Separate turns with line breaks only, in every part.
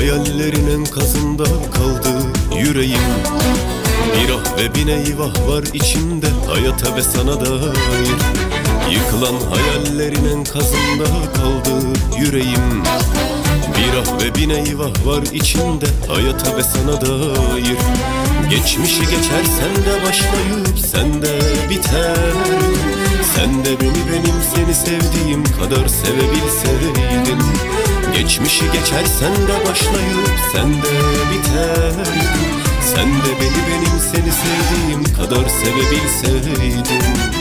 Hayallerin enkazında kaldı yüreğim. Bir ah ve bin eyvah var içimde hayata ve sana dair. Yıkılan hayallerin enkazında kaldı yüreğim. Bir ah ve bin eyvah var içinde hayata ve sana dair. Geçmişi geçersen de başlayıp sen de biter. Sen de beni benim seni sevdiğim kadar sevebilseydin. Geçmişi geçersen de başlayıp sende biter. Sen de beni benim seni sevdiğim kadar sevebilseydin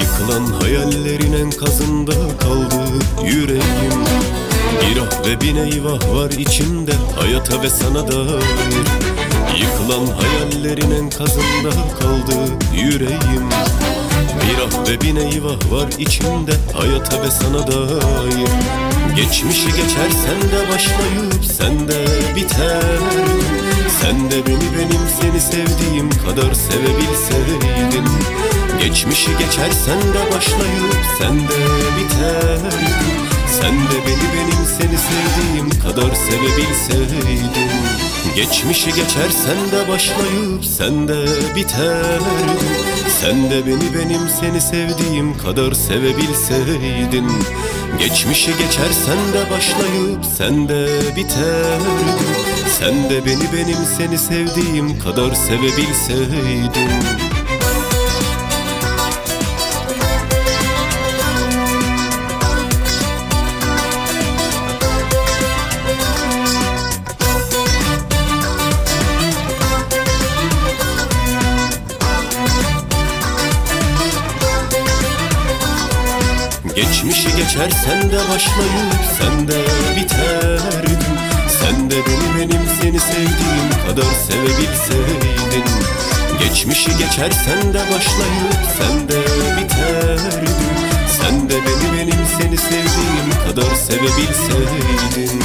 Yıkılan hayallerin enkazında kaldı yüreğim. Bir ah ve bin eyvah var içimde hayata ve sana dair Yıkılan hayallerin enkazında kaldı yüreğim. Bir ah ve bin eyvah var içimde hayata ve sana dair Geçmişi geçersen de başlayıp sende biter. Sen de beni benim seni sevdiğim kadar sevebilseydin Geçmişi geçersen de başlayıp sende biter. Sen de beni benim seni sevdiğim kadar sevebilseydin. Geçmişi geçersen de başlayıp sende biter. Sen de beni benim seni sevdiğim kadar sevebilseydin. Geçmişi geçersen de başlayıp sende biter. Sen de beni benim seni sevdiğim kadar sevebilseydin Geçmişi geçersen de başlayıp sende biter Sen de beni benim seni sevdiğim kadar sevebilseydin. Geçmişi geçersen de başlayıp sende biter Sen de beni benim seni sevdiğim kadar sevebilseydin